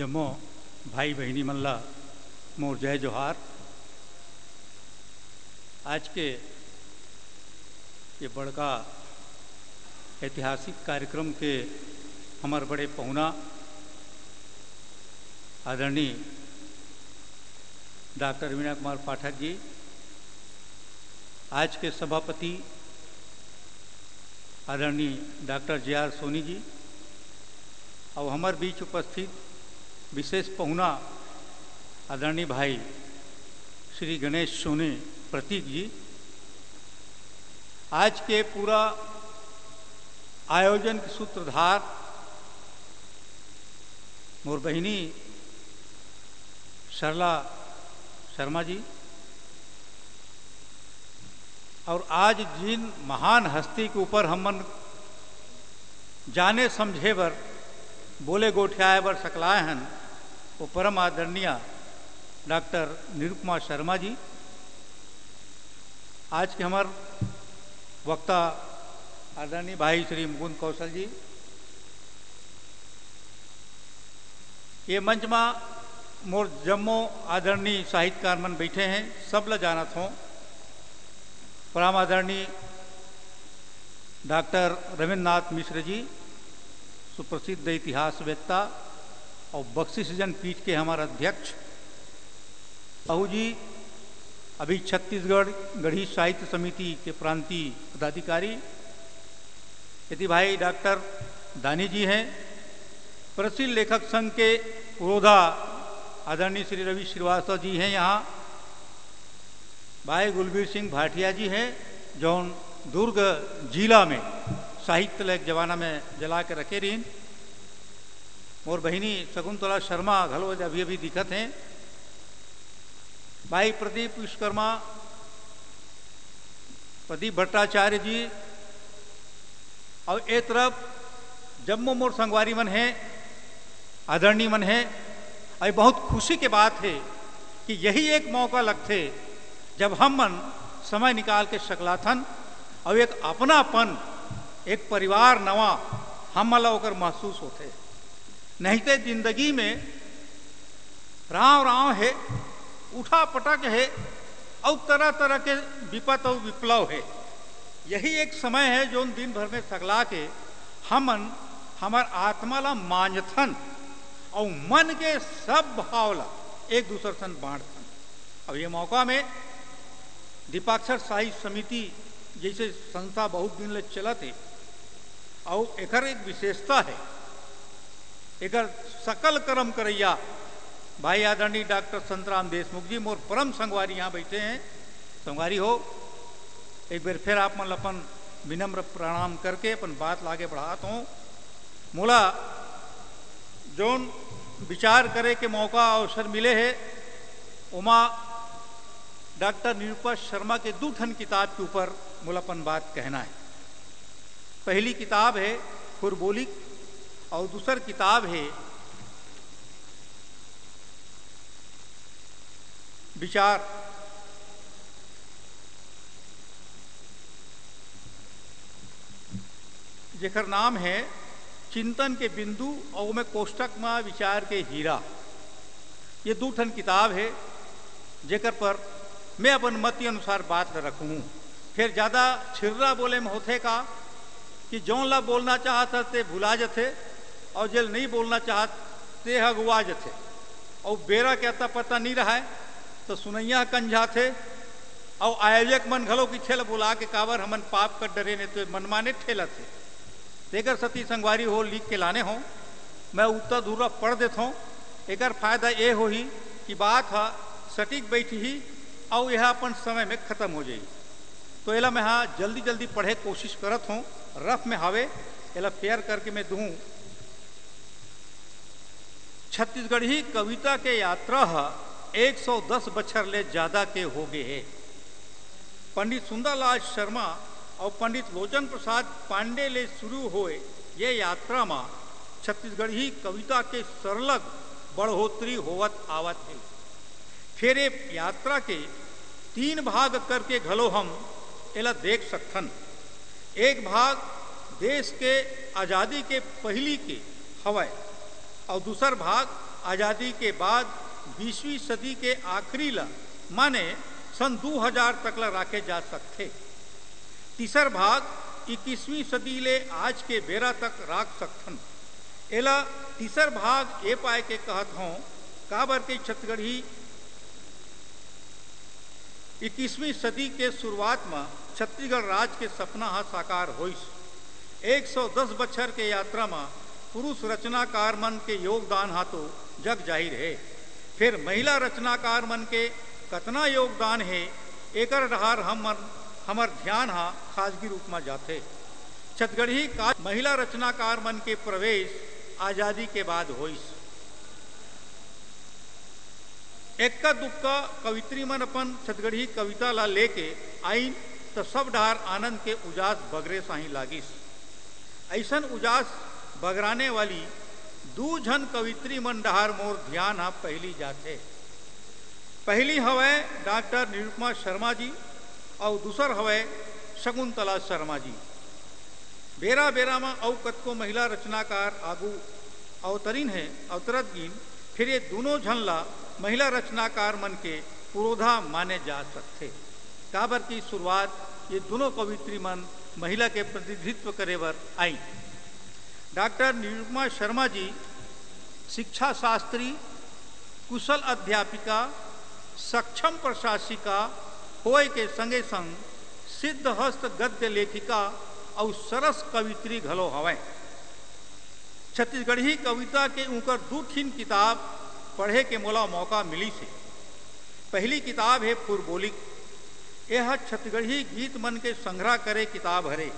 जम्मो भाई बहनी मल्ला, मोर जय जोहार। आज के ये बड़का ऐतिहासिक कार्यक्रम के हमारे बड़े पहुना, आदरणीय डॉक्टर वीणा कुमार पाठक जी, आज के सभापति आदरणीय doctor J R Soni ji, और हमारे बीच उपस्थित विशेष पहुना आदरणीय भाई श्री गणेश सोनी प्रतीक जी, आज के पूरा आयोजन के सूत्रधार मोर बहिनी सरला शर्मा जी, और आज जिन महान हस्ती के ऊपर हमन जाने समझे बर बोले गोठियाए बर सकलाए हन वो परम आदरणीय डॉक्टर निरुपमा शर्मा जी, आज के हमार वक्ता आदरणीय भाई श्री मुकुंद कौशल जी, ये मंच में मोर जम्मो आदरणीय साहित्यकार मन बैठे हैं, सब ल जानत हों। परम आदरणीय डॉक्टर रविन्द्रनाथ मिश्र जी, सुप्रसिद्ध इतिहास इतिहासवेत्ता और बख्शिश जन पीठ के हमारे अध्यक्ष बहू जी, अभी छत्तीसगढ़ गढ़ी साहित्य समिति के प्रांतीय पदाधिकारी, यदि भाई डॉक्टर दानी जी हैं, प्रसिद्ध लेखक संघ के पुरोधा आदरणीय श्री रवि श्रीवास्तव जी हैं यहाँ, भाई गुलबीर सिंह भाटिया जी हैं, जो दुर्ग जिला में साहित्य लेख जमाना में जला के रखे रही और बहिनी शकुंतला शर्मा घलो अभी अभी दिखत हैं। भाई प्रदीप विश्वकर्मा, प्रदीप भट्टाचार्य जी, और एक तरफ़ जम्मू मोर संगवारी मन है, आदरणीय मन है, और बहुत खुशी के बात है कि यही एक मौका लगते जब हम मन समय निकाल के सकलाथन और एक अपनापन, एक परिवार नवा हम मला होकर महसूस होते। नहीं तो ज़िंदगी में राव राव है, उठा पटक है, और तरह तरह के विपत और विप्लव है। यही एक समय है जो दिन भर में सगला के हमन, हमार आत्मा ला मांझथन, और मन के सब भाव ला एक दूसरे सन बांटथन अब ये मौका में दीपाक्षर साहित्य समिति जैसे संस्था बहुत दिन ले चलत है, और एकर एक विशेषता है एकर सकल कर्म करैया। भाई आदरणीय डॉक्टर संतराम देशमुख जी, मोर परम संगवारी यहाँ बैठे हैं। संगवारी हो, एक बार फिर आप मन अपन विनम्र प्रणाम करके अपन बात लागे बढ़ात हूँ। मोला जोन विचार करे के मौका अवसर मिले है, उमा डॉक्टर निरूपा शर्मा के दो ठन किताब के ऊपर मुलापन बात कहना है। पहली किताब है खुरबोलिक और दूसर किताब है, विचार। जेकर नाम है, चिंतन के बिंदु और में कोष्टक में विचार के हीरा। ये दो ठन किताब है, जेकर पर मैं अपन मत अनुसार बात रखूँ। फिर ज़्यादा छिर्रा बोले में होते का, कि जौन ला बोलना चाहत थे भुला जथे और जेल नहीं बोलना चाहत ते अगुआ जथे। और बेरा था पता नहीं रहा है? तो सुनैया कंझा थे। और आयोजक मन घलो की ठेल बुला के कावर, हमन पाप कर डरे ने तो मनमाने ठेला थे। तेकर सती संगवारी हो लिख के लाने हो। मैं उत्तर दूर पढ़ देता हूँ। एक फ़ायदा ये हो ही कि बात है सटीक बैठी ही, और यह अपन समय में खत्म हो जाएगी तो एला मैं हाँ जल्दी जल्दी पढ़े कोशिश करत हूँ। रफ में हावे, एला फेयर करके मैं दूँ। छत्तीसगढ़ कविता के यात्रा 110 बछर ले ज़्यादा के हो गए है। पंडित सुंदरलाल शर्मा और पंडित लोचन प्रसाद पांडे ले शुरू हुए ये यात्रा में छत्तीसगढ़ी कविता के सरलग बढ़ोतरी होवत आवत है। फिर ये यात्रा के तीन भाग करके घलो हम एला देख सकथन। एक भाग देश के आज़ादी के पहली के हवय और दूसर भाग, आज़ादी के बाद बीसवीं सदी के आखिरी ला, माने सन 2000 तक ला राखे जा सकते। तीसर भाग, इक्कीसवीं सदी ले आज के बेरा तक राख सकथन। एला तीसर भाग ए पाए के कहत हों, काबर के छत्तीसगढ़ी इक्कीसवीं सदी के शुरुआत में छत्तीसगढ़ राज के सपना हा साकार होइस। 110 बछर के यात्रा में पुरुष रचनाकार मन के योगदान हा तो जग ज़ाहिर है। फिर महिला रचनाकार मन के कतना योगदान है, एकर डहार हमर हमर ध्यान हा खासगी रूप में जाते छत्तीसगढ़ी का महिला रचनाकार मन के प्रवेश आज़ादी के बाद होइस। एक्का दुक्का कवित्री मन अपन छत्तीसगढ़ी कविता ला लेके आईन तो सब डहार आनंद के उजास बगरे साही लागिस। ऐसा उजास बगराने वाली दू झन कवित्री मन डहार मोर ध्यान हा पहली जाते पहली हवै डॉक्टर निरुपमा शर्मा जी और दूसर हवै शकुंतला शर्मा जी। बेरा बेरा में अव कतको महिला रचनाकार आगू अवतरीन है, अवतरत गिन, फिर ये दोनों झनला महिला रचनाकार मन के पुरोधा माने जा सकते। काबर की शुरुआत ये दोनों कवित्री मन महिला के प्रतिनिधित्व करे बर आई। डॉक्टर निरुपमा शर्मा जी, शिक्षा शास्त्री, कुशल अध्यापिका, सक्षम प्रशासिका होए के संगे संग सिद्ध हस्त गद्य लेखिका और सरस कवित्री घलो हवै। छत्तीसगढ़ी कविता के ऊपर दू ठीन किताब पढ़े के मोला मौका मिली से। पहली किताब है पुरबोलिक। यह छत्तीसगढ़ी गीत मन के संग्रह करे किताब हरे।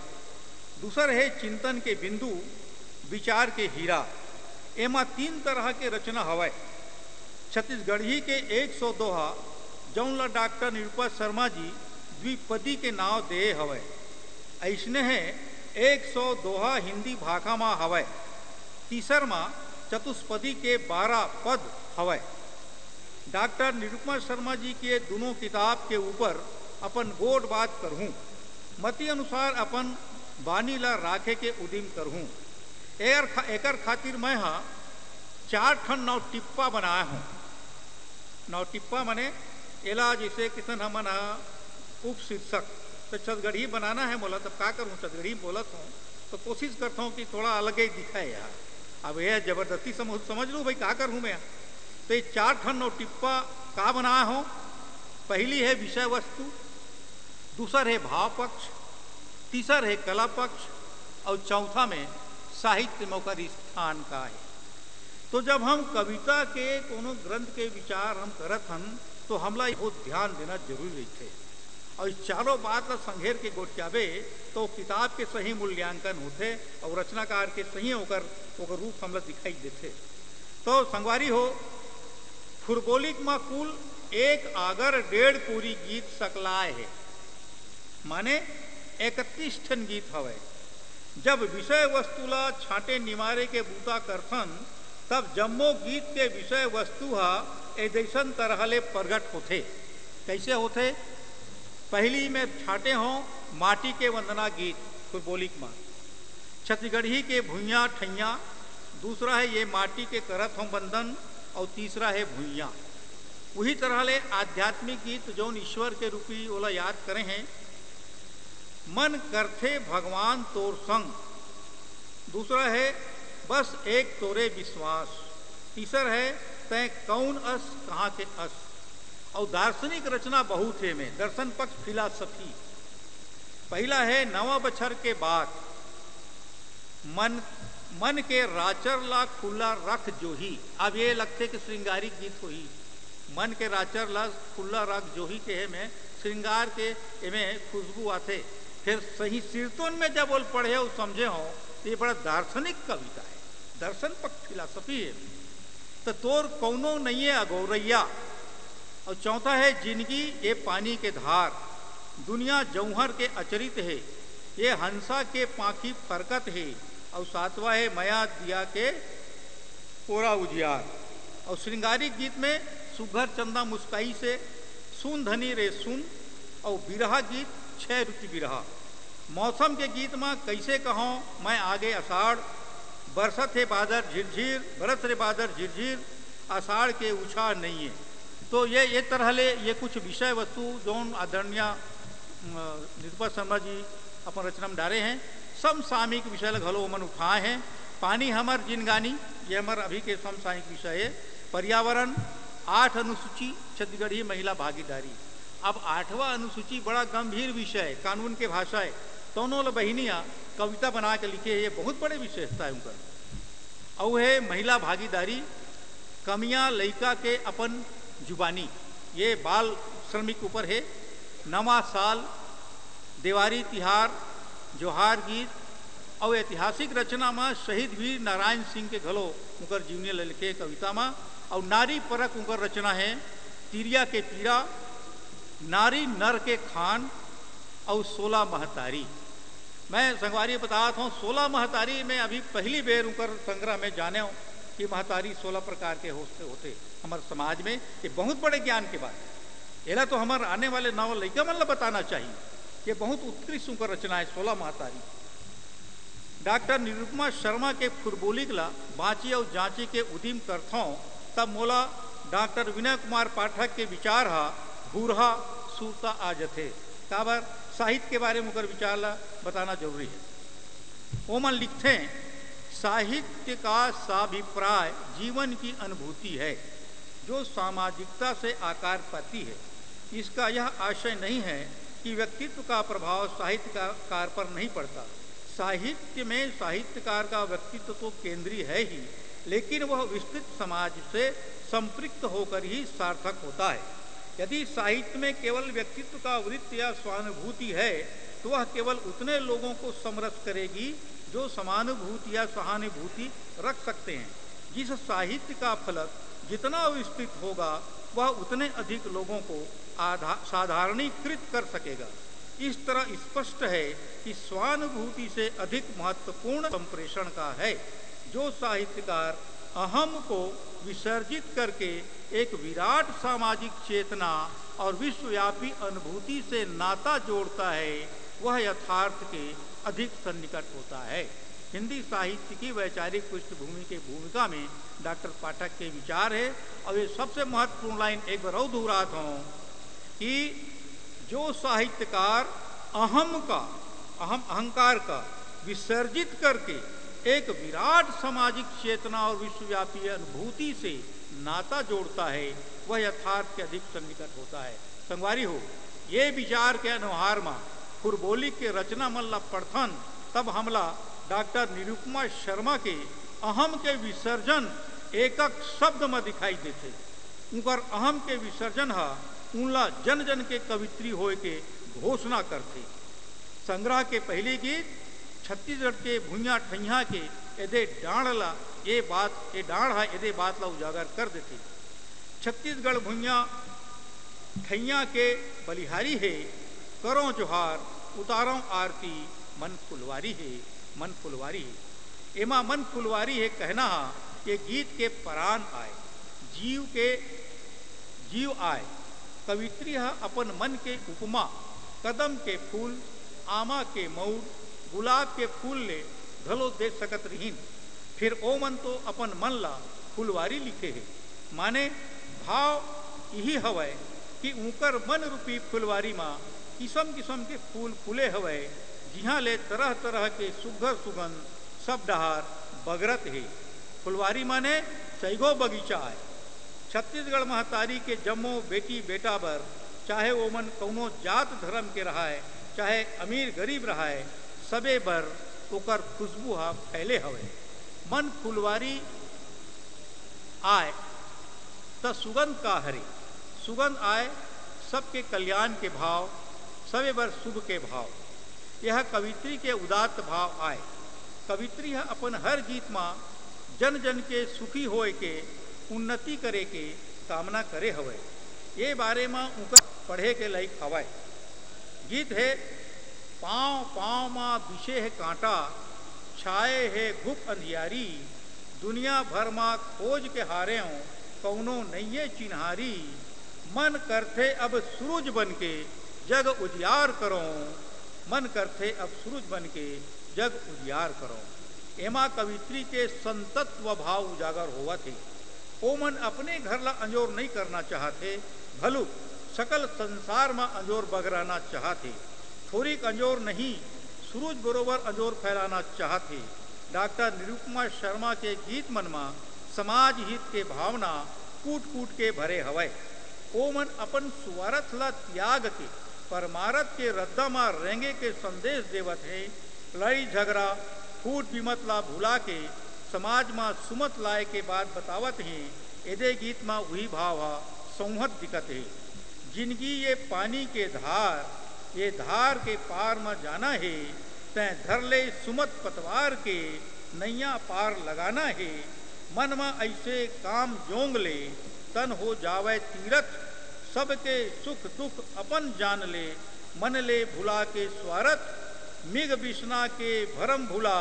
दूसर है चिंतन के बिंदु। विचार के हीरा। एमा तीन तरह के रचना हवय छत्तीसगढ़ी के एक सौ दोहा जौन ला डॉक्टर निरुपा शर्मा जी द्विपदी के नाव दे हवय ऐसने है, एक सौ दोहा हिंदी भाषा में हवय तीसर में चतुष्पदी के बारह पद हवय डॉक्टर निरुपमा शर्मा जी के दोनों किताब के ऊपर अपन गोड बात करहूँ। मती अनुसार अपन बानी ला राखे के उदिम करहूँ। एकर खा, एकर खातिर मैं हाँ चार ठन नौ टिप्पा बनाया हूँ। नौ टिप्पा मने एला जैसे किसन हमन उप शीर्षक तो छतगढ़ी बनाना है बोला तब का करूँ? छत्तीसगढ़ी बोलत हूँ तो कोशिश करता हूँ कि थोड़ा अलग ही दिखाए यार अब यह ज़बरदस्ती समझ समझ लो भाई का करूँ मैं तो ये चार ठन नौ टिप्पा का बनाया हूँ। पहली है विषय वस्तु दूसर है भाव पक्ष तीसर है कला पक्ष और चौथा में साहित्य मौका स्थान का है। तो जब हम कविता के कोनो ग्रंथ के विचार हम करत हन तो हमला बहुत ध्यान देना ज़रूरी थे और इस चारों बात का संघेर के गोटियाबे तो किताब के सही मूल्यांकन होते और रचनाकार के सही होकर रूप हमला दिखाई देते तो संगवारी हो, फुरबोलिक में कुल एक आगर डेढ़ पूरी गीत सकलाए है। माने इकतीस ठन गीत हवे। जब विषय वस्तुला छाटे निमारे के बूता करथन, तब जम्मो गीत के विषय वस्तु हा ऐसन तरह ले प्रगट होते कैसे होते पहली में छाटे हों माटी के वंदना गीत फुरबोलिक में। छत्तीसगढ़ी के भुइया ठैया, दूसरा है ये माटी के करत हों बंधन, और तीसरा है भुइया। वही तरह ले आध्यात्मिक गीत जो ईश्वर के रूपी ओला याद करें हैं मन करथे भगवान तोर संग। दूसरा है, बस एक तोरे विश्वास। तीसर है तय कौन अस, कहाँ के अस। और दार्शनिक रचना बहुत है में, दर्शन पक्ष फिलासफी पहला है, नवा बछर के बाद। मन मन के राचर ला खुला रख जोही। अब ये लगते कि श्रृंगारिक गीत होई मन के राचर ला खुला रख जोही के है में, श्रृंगार के में खुशबू आते फिर सही शीर्तोन में जब बोल पढ़े हो, समझे हो तो ये बड़ा दार्शनिक कविता है। दर्शन पक्ष फिलासफी है। तो तोर कौनो नहीं है अगौरैया। और चौथा है ज़िंदगी ये पानी के धार, दुनिया जौहर के अचरित है। ये हंसा के पाखी फरकत है। और सातवा है, मया दिया के कोरा उजियार। और श्रृंगारिक गीत में सुघर चंदा मुस्काई से, सुन धनी रे सुन। और बिरहा गीत छह रुचि बिरहा मौसम के गीत में कैसे कहो, मैं आगे अषाढ़। बरसत है बादर, झिरझिर। बरस रे बादर, झिरझिर। आषाढ़ के उछाड़ नहीं है। तो ये ये तरह ले, ये कुछ विषय वस्तु जौन आदरणीय निर्भर शर्मा जी अपन रचना में डाले हैं। समसामयिक विषय घलो मन उठाए हैं। पानी हमर जिनगानी ये हमार अभी के समसामयिक विषय है। पर्यावरण, आठ अनुसूची, छत्तीसगढ़ी महिला भागीदारी। अब आठवां अनुसूची बड़ा गंभीर विषय है, कानून के भाषा है। दोनों बहनियाँ कविता बना के लिखे ये बहुत बड़े विशेषता है उनका। और है महिला भागीदारी, कमियाँ लड़का के अपन जुबानी, ये बाल श्रमिक ऊपर है। नवा साल, देवारी तिहार, जोहार गीत और ऐतिहासिक रचना में शहीद वीर नारायण सिंह के घलो उनकर जीवनी लिखे कविता में। और नारी परक उनकर रचना है, तिरिया के पीरा नारी नर के खान और सोलह महतारी। मैं संगवारी बता रहा हूँ सोलह महतारी में अभी पहली बेर उनकर संग्रह में जाने हूँ कि महतारी सोलह प्रकार के होते होते। हमारे समाज में ये बहुत बड़े ज्ञान के बात है। एला तो हमारे आने वाले नव लड़का मतलब बताना चाहिए ये बहुत उत्कृष्ट उनकर रचना है सोलह महतारी। डॉक्टर निरुपमा शर्मा के फुरबोली ला बाँची और जांची के उदिम करथों तब मोला डॉक्टर विनय कुमार पाठक के विचार हा बूढ़ा सूरता आज थे काबर साहित्य के बारे में उनकर विचार बताना ज़रूरी है। ओमन लिखते हैं साहित्य का साभिप्राय जीवन की अनुभूति है, जो सामाजिकता से आकार पाती है। इसका यह आशय नहीं है कि व्यक्तित्व का प्रभाव साहित्यकार पर नहीं पड़ता। साहित्य में साहित्यकार का व्यक्तित्व तो केंद्रीय है ही, लेकिन वह विस्तृत समाज से संपृक्त होकर ही सार्थक होता है। यदि साहित्य में केवल व्यक्तित्व का वृत्त या स्वानुभूति है तो वह केवल उतने लोगों को समरस करेगी जो समानुभूति या सहानुभूति रख सकते हैं। जिस साहित्य का फलक जितना विस्तृत होगा, वह उतने अधिक लोगों को साधारणीकृत कर सकेगा। इस तरह स्पष्ट है कि स्वानुभूति से अधिक महत्वपूर्ण संप्रेषण का है। जो साहित्यकार अहम को विसर्जित करके एक विराट सामाजिक चेतना और विश्वव्यापी अनुभूति से नाता जोड़ता है, वह यथार्थ के अधिक सन्निकट होता है। हिंदी साहित्य की वैचारिक पृष्ठभूमि के भूमिका में डॉक्टर पाठक के विचार है। और ये सबसे महत्वपूर्ण लाइन एक बार और दोहराता हूँ कि जो साहित्यकार अहम का, अहम अहंकार का विसर्जित करके एक विराट सामाजिक चेतना और विश्वव्यापी अनुभूति से नाता जोड़ता है, वह यथार्थ के अधिक सन्निकट होता है। संगवारी हो, ये विचार के अनुहार में फुरबोली के रचना मल्ला पढ़थन, तब हमला डॉक्टर निरुपमा शर्मा के अहम के विसर्जन एकक शब्द में दिखाई देते। उनकर अहम के विसर्जन है, उनला जन जन के कवित्री होए के घोषणा करते। संग्रह के पहले गीत छत्तीसगढ़ के भूया ठैया के यदे डाण ला ये बात, ये है यदे बात ला उजागर कर देते। छत्तीसगढ़ भूया ठैया के बलिहारी है, करो जोहार, उतारो आरती, मन फुलवारी है, मन फुलवारी है। एमा मन फुलवारी है कहना ये गीत के परान आए, जीव के, जीव आए। कवित्री अपन मन के उपमा, कदम के फूल, आमा के मऊर गुलाब के फूल ले घलो दे सकत रहीन। फिर ओ मन तो अपन मन ला फुलवारी लिखे है। माने भाव यही हवय कि ऊकर मन रूपी फुलवारी माँ किस्म किस्म के फूल फूले हवय, जिहाँ ले तरह तरह के सुघर सुगंध, सब डहार बगरत है। फुलवारी माने सैगो बगीचा है छत्तीसगढ़ महतारी के जम्मो बेटी बेटा बर, चाहे वो मन कौनो जात धर्म के रहा है चाहे अमीर गरीब रहा है सबे बर ओकर खुशबू हा फैले हवे। मन फुलवारी आए, त सुगंध का हरे। सुगंध आए, सबके कल्याण के भाव, सबे बर शुभ के भाव। यह कवित्री के उदात्त भाव आए। कवित्री है अपन हर गीत में जन जन के सुखी होए के, उन्नति करे के कामना करे हवे। ये बारे में उनका पढ़े के लायक हवाए गीत है पाँव पाँव माँ बिछे है कांटा, छाए है घुप अंधियारी। दुनिया भर माँ खोज के हारे हो, कौनो नैये चिन्हारी। मन करते अब सूरज बन के जग उजियार करो। मन करते अब सूरज बन के जग उजियार करो। एमा कवित्री के संतत्व भाव उजागर हुआ थे ओमन अपने घर ला अंजोर नहीं करना चाहते भलू सकल संसार में अंजोर बगराना चाहते थोड़ी अंजोर नहीं, सूरज बरोबर अंजोर फैलाना चाहते। डॉक्टर निरुपमा शर्मा के गीत मनमा समाज हित के भावना कूट कूट के भरे हवय ओमन अपन सुवारथ ला त्याग के, परमारथ के रद्दा मा रेंगे के संदेश देवत है। लड़ाई, झगड़ा, फूट विमत ला भुला के समाज मा सुमत लाए के बाद बतावत है। एदे गीत मा वही भाव संहत दिखत है। ज़िंदगी ये पानी के धार ये धार के पार में जाना है, तै धर ले सुमत पतवार के नैया पार लगाना है। मन में ऐसे काम जोंग ले, तन हो जावे तीरथ, सबके सुख दुख अपन जान ले। मन ले भुला के स्वारथ, मिग बिष्णा के भरम भुला,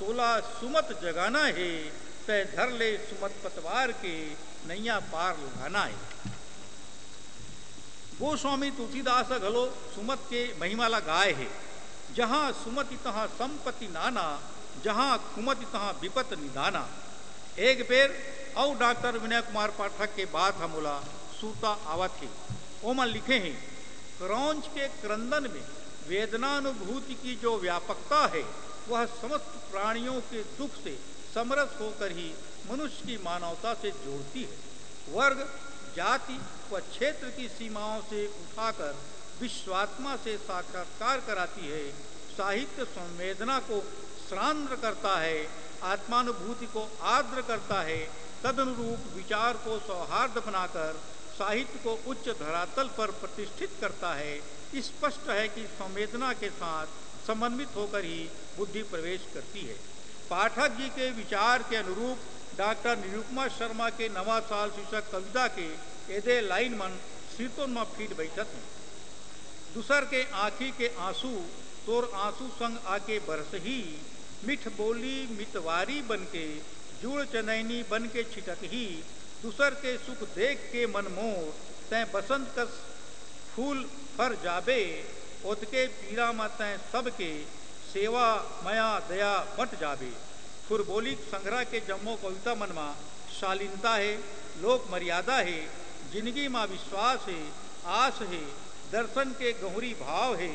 तोला सुमत जगाना है तय धर ले सुमत पतवार के नैया पार लगाना है। गोस्वामी तुलसीदास घलो सुमत के महिमाला गाय है। जहाँ सुमति तहाँ संपत्ति नाना, जहाँ कुमति तहाँ विपत निदाना। एक बेर और डॉक्टर विनय कुमार पाठक के बाद हम बोला, सूता आवत है ओमा लिखे हैं, क्रौच के क्रंदन में वेदनानुभूति की जो व्यापकता है, वह समस्त प्राणियों के दुख से समरस होकर ही मनुष्य की मानवता से जोड़ती है। वर्ग जाति व क्षेत्र की सीमाओं से उठाकर विश्वात्मा से साक्षात्कार कराती है, साहित्य संवेदना को श्रांद्र करता है, आत्मानुभूति को आर्द्र करता है, तदनुरूप विचार को सौहार्द बनाकर साहित्य को उच्च धरातल पर प्रतिष्ठित करता है। स्पष्ट है कि संवेदना के साथ समन्वित होकर ही बुद्धि प्रवेश करती है। पाठक जी के विचार के अनुरूप डॉक्टर निरुपमा शर्मा के नवा साल शीर्षक कविता के एदे लाइन मन शीतोन्मा फीट बैठत हैं। दूसर के आँखी के आँसू, तोर आँसू संग आके बरस ही, मिठ बोली मितवारी बन के जुड़ चनैनी बन के छिटक ही। दूसर के सुख देख के मन मोर तय बसंत कस फूल फर जाबे, ओतके पीरा में तय सबके सेवा, मया, दया बट जाबे। फुरबोली संग्रह के जम्मो कविता मन मनमा शालीनता है, लोक मर्यादा है, ज़िंदगी में विश्वास है, आस है, दर्शन के गहरी भाव है,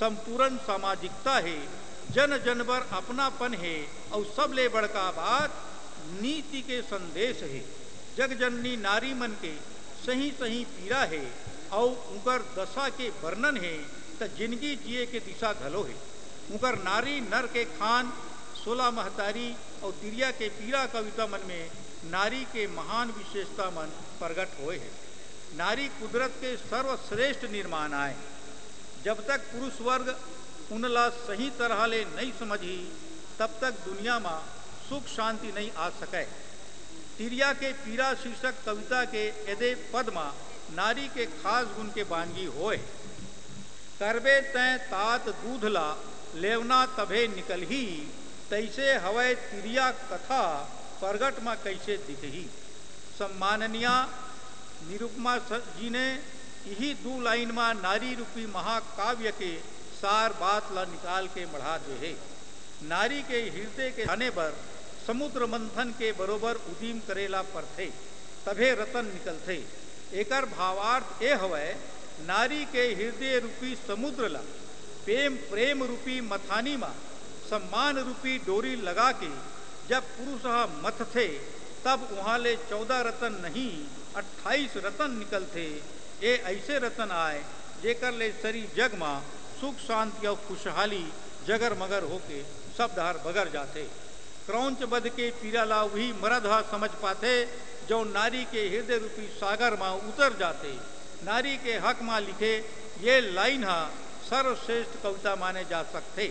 संपूर्ण सामाजिकता है, जन जनबर अपनापन है, और सब ले बड़का बात नीति के संदेश है। जग जननी नारी मन के सही सही पीरा है, और उनकर दशा के वर्णन है तो ज़िंदगी जिए के दिशा घलो है। उनकर नारी नर के खान सोलह महतारी और तिरिया के पीरा कविता मन में नारी के महान विशेषता मन प्रकट हुए है। नारी कुदरत के सर्वश्रेष्ठ निर्माण आए जब तक पुरुष वर्ग उनला सही तरह ले नहीं समझी, तब तक दुनिया में सुख शांति नहीं आ सके। तिरिया के पीरा शीर्षक कविता के यदे पद में नारी के खास गुण के बानगी होए करबे तय तात दूधला लेवना तभे निकल ही। तैसे हवय तिरिया कथा प्रगट में कैसे दिखही? सम्माननीय, निरुपमा जी ने यही दो लाइन में नारी रूपी महाकाव्य के सार बात ला निकाल के बढ़ा दे है नारी के हृदय के खाने पर समुद्र मंथन के बरोबर उदीम करेला पर थे तभे रतन निकल थे एकर भावार्थ ए हवय नारी के हृदय रूपी समुद्र ला, प्रेम प्रेम रूपी मथानी मा सम्मान रूपी डोरी लगा के जब पुरुष मथ थे, तब वहाँ ले चौदह रतन नहीं, अट्ठाईस रतन निकल थे ये ऐसे रतन आए, जेकर ले सरी जग मा सुख शांति और खुशहाली जगर मगर होके सब धार बगर जाते। क्रौच बद के पीरा ला वही मरद हा समझ पाते, जो नारी के हृदय रूपी सागर माँ उतर जाते। नारी के हक माँ लिखे, ये लाइन हा सर्वश्रेष्ठ कविता माने जा सकते।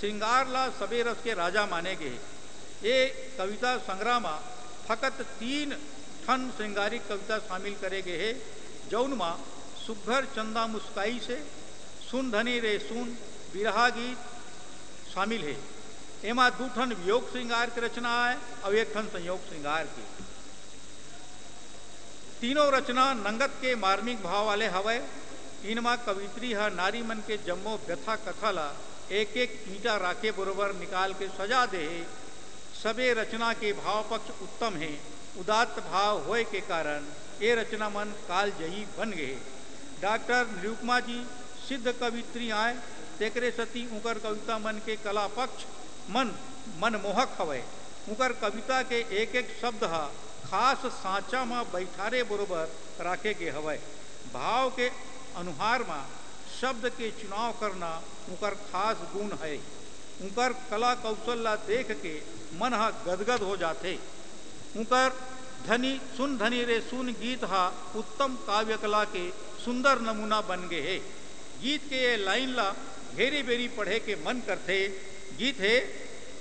श्रृंगार ला सबेरस के राजा माने गए ये कविता संग्राम फकत तीन ठन श्रृंगारिक कविता शामिल करे गए है। जौन माँ सुघर चंदा मुस्काई से सुन धनी रे सुन बिरहा गीत शामिल है। एमा दू ठन वियोग श्रृंगार की रचना है और एक ठन संयोग श्रृंगार की। तीनों रचना नंगत के मार्मिक भाव वाले हवय। इनमा कवित्री है नारी मन के जम्मो व्यथा कथा ला एक एक ईटा राखे बरोबर निकाल के सजा दे। सबे रचना के भाव पक्ष उत्तम है। उदात्त भाव होए के कारण ये रचना मन कालजयी बन गए। डॉक्टर निरुपमा जी, सिद्ध कवित्री आए, तेकरे सती उकर कविता मन के कला पक्ष मन, मनमोहक हवे। उकर कविता के एक एक शब्द हा खास सांचा में बैठारे बरोबर राखे के हवे। भाव के अनुहार में शब्द के चुनाव करना उकर खास गुण है। उकर कला कौशल देख के मन हा गदगद हो जाते। उकर धनी सुन धनी रे सुन गीत हा उत्तम काव्य कला के सुंदर नमूना बन गए है। गीत के ये लाइन ला घेरी बेरी पढ़े के मन करते। गीत है,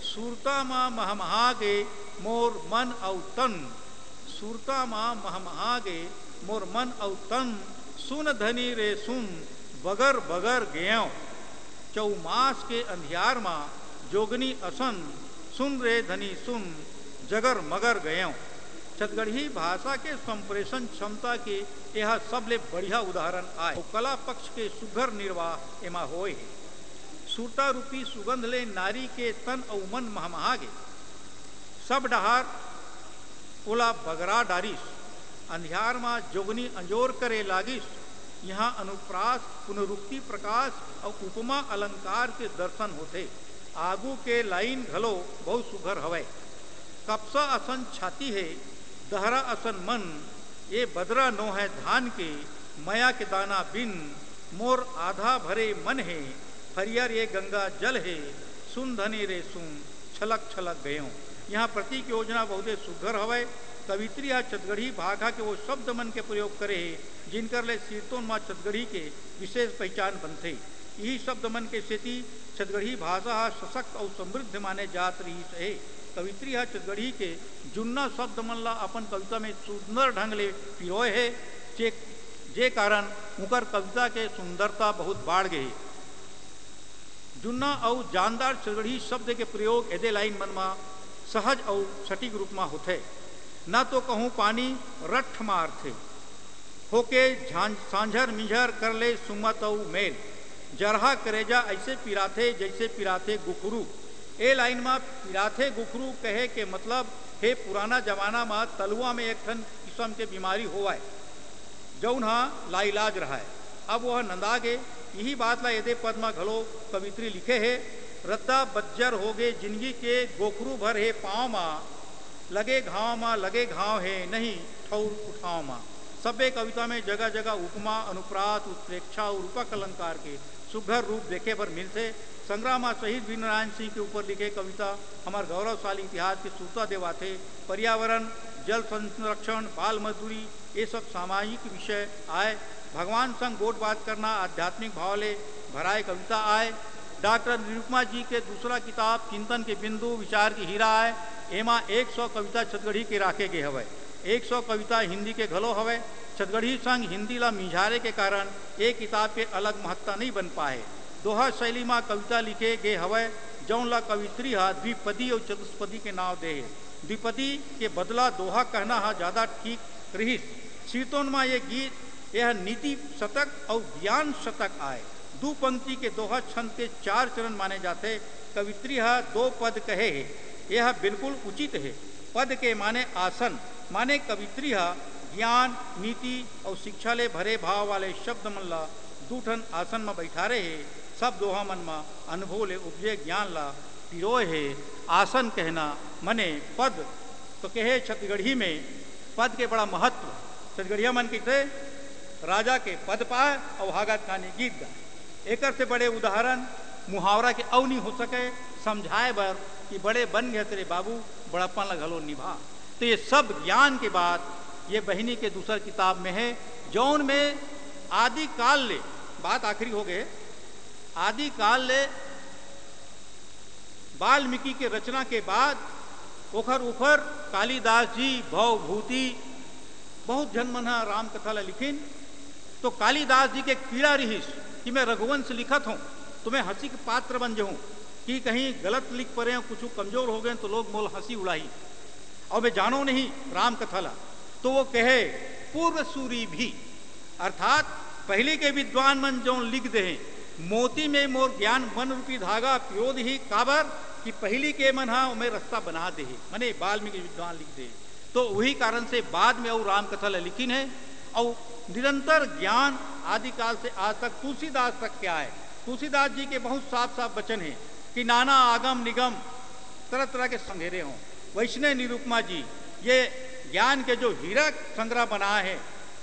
सुरता माँ महमहागे मोर मन औ तन। सुरता माँ महमहागे मोर मन औ तन। सुन धनी रे सुन बगर बगर गयो चौमास के अंधियार माँ, जोगनी असन सुन रे धनी सुन, जगर मगर गयो। छत्तीसगढ़ी भाषा के संप्रेषण क्षमता के यह सबले बढ़िया उदाहरण आए। कला पक्ष के सुघर निर्वाह एमा है। सूता रूपी सुगंध ले नारी के तन औ मन महमहागे। सब डहार, ओला बगरा डारिस। अंधियार मा जोगनी अंजोर करे लागिस। यहाँ अनुप्रास, पुनरुक्ति प्रकाश और उपमा अलंकार के दर्शन होते। आगू के लाइन घलो बहुत सुघर हवे। कपसा असन छाती है, दहरा असन मन। ये बदरा नो है धान के, मया के दाना बिन। मोर आधा भरे मन है हरियर ये गंगा जल है। सुन धनी रे सुन, छलक छलक गयो। यहाँ प्रतीक योजना बहुत सुघर हवे। कवित्री या छतगढ़ी भागा के वो शब्द मन के प्रयोग करे है जिनकर ले माँ छतगढ़ी के विशेष पहचान बनते। यही शब्द मन के स्थिति छतगढ़ी भाषा सशक्त और समृद्ध माने जात रही है। कवित्री है छतगढ़ी के जुन्ना शब्द मन ला अपन कविता में सुंदर ढंग ले पिरोए है। जे जे कारण उनकर कविता के सुंदरता बहुत बाढ़ गई जुन्ना और जानदार छगड़ी शब्द के प्रयोग एदे लाइन मन में सहज और सटीक रूप में होते। न तो कहूँ पानी रठ मार थे। होके सांझर मिझर कर ले सुमत और मेल। जरहा करेजा ऐसे पिराथे जैसे पिराथे गुखरू। ए लाइन में पिराथे गुखरू कहे के मतलब हे पुराना जमाना में, तलुआ में एक ठन किस्म के बीमारी हुआ है जौन हाँ लाइलाज रहा है अब वह नंदा गे यही बात ला यदे पद में घलो कवित्री लिखे है रद्दा बज्जर हो गए ज़िंदगी के, गोखरू भर है पाँव माँ लगे घाव माँ, लगे घाव है, नहीं ठौर उठाव माँ। सभ्य कविता में जगह जगह उपमा, अनुप्रात, उत्प्रेक्षा और रूपक अलंकार के सुघर रूप देखे पर मिलते। संग्राम शहीद वीर नारायण सिंह के ऊपर लिखे कविता हमारे गौरवशाली इतिहास के सूता देवाथे पर्यावरण, जल संरक्षण, बाल मजदूरी, ये सब सामाजिक विषय आए। भगवान संग गोट बात करना आध्यात्मिक भाव ले, भराए कविता आए। डॉक्टर निरुपमा जी के दूसरा किताब, चिंतन के बिंदु, विचार की हीरा आए एमा 100 कविता छतगढ़ी के राखे के हवे। 100 कविता हिंदी के घलो हवे। छतगढ़ी संग हिंदी ला मिझारे के कारण एक किताब के अलग महत्ता नहीं बन पाए। दोहा शैली में कविता लिखे गे हवे। जौन ला कवित्री हा द्विपदी और चतुष्पदी के नाव दे। द्विपदी के बदला दोहा कहना हा ज़्यादा ठीक रही शीतोन में ये गीत, यह नीति शतक और ज्ञान शतक आए। दो पंक्ति के दोहा छंद के चार चरण माने जाते, कवित्री दो पद कहे है। यह बिल्कुल उचित है। पद के माने आसन, माने कवित्री ज्ञान, नीति और शिक्षा ले भरे भाव वाले शब्द मन ला दूठन आसन में बैठा रहे सब दोहा मन में अनुभव ले उपजे ज्ञान ला पिरोय है। आसन कहना मने पद तो कहे छत्तीसगढ़ी में पद के बड़ा महत्व। छत्तीसगढ़िया मन कहते राजा के पद पाए और हागत खाने गीत गाए। एक से बड़े उदाहरण मुहावरा के अव नहीं हो सके, समझाए बर कि बड़े बन गए तेरे बाबू, बड़प्पन लगलो निभा। तो ये सब ज्ञान के बाद, ये बहिनी के दूसर किताब में है, जौन में आदि काल ले, बात आखिरी हो गए, आदि काल ले वाल्मीकि के रचना के बाद, ओखर उखर कालिदास जी भव भूति बहुत जन मना राम कथा लिखिन। तो कालिदास जी के कीड़ा रहीस कि मैं रघुवंश लिखत हूँ तो मैं हँसी के पात्र बन जाऊँ, कि कहीं गलत लिख पड़े हो, कुछ कमज़ोर हो गए तो लोग मोल हँसी उड़ाई। और मैं जानो नहीं राम कथा ला तो वो कहे, पूर्व सूरी भी, अर्थात पहले के विद्वान मन जो लिख दे मोती में मोर ज्ञान मन रूपी धागा प्योद ही काबर, कि पहली के मन हाँ मैं रास्ता बना दे मने वाल्मीकि विद्वान लिख दे तो वही कारण से बाद में और राम कथा लिखी है, और निरंतर ज्ञान आदिकाल से आज तक तुलसीदास तक क्या है? तुलसीदास जी के बहुत साफ़ साफ़ वचन हैं कि नाना आगम निगम तरह तरह के संघेरे हों। वैष्णव निरुपमा जी, ये ज्ञान के जो हीरा संग्रह बना है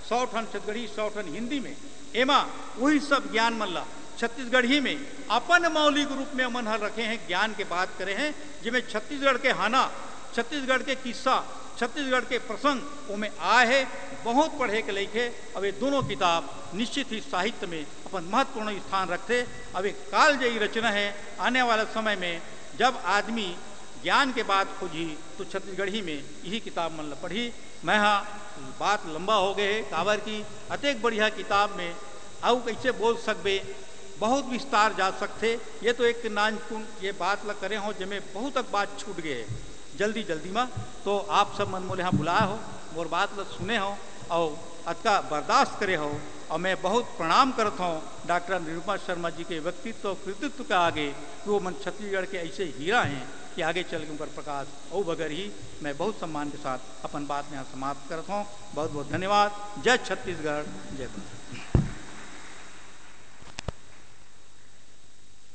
सौ ठन छत्तीसगढ़ी सौ ठन हिंदी में, एमा वही सब ज्ञान मल्ला। छत्तीसगढ़ी में अपन मौलिक रूप में अमन हल रखे हैं, ज्ञान के बात करे हैं जिसमें छत्तीसगढ़ के हाना, छत्तीसगढ़ के किस्सा, छत्तीसगढ़ के प्रसंग वो में आए है। बहुत पढ़े के लिखे अब ये दोनों किताब निश्चित ही साहित्य में अपन महत्वपूर्ण स्थान रखते। अब एक काल जयी रचना है, आने वाले समय में जब आदमी ज्ञान के बात खोजी तो छत्तीसगढ़ी में यही किताब मन पढ़ी। मैं हाँ बात लंबा हो गए काबर की। अतेक बढ़िया किताब में आउ कैसे बोल सकबे? बहुत विस्तार जा सकते। ये तो एक नानपुन ये बात ल करे हो जिसमें बहुत तक बात छूट गए जल्दी जल्दी में तो आप सब मन मोले यहाँ बुलाया हो और बात ल सुने हो। और अतका बर्दाश्त करे हो, और मैं बहुत प्रणाम करता हूँ, डॉक्टर निरुपमा शर्मा जी के व्यक्तित्व और कृतित्व के आगे, कि वो मन छत्तीसगढ़ के ऐसे हीरा हैं, कि आगे चल के उन पर प्रकाश हो बगैर ही मैं बहुत सम्मान के साथ अपन बात यहाँ समाप्त करता हूँ। बहुत बहुत धन्यवाद। जय छत्तीसगढ़। जय भारत।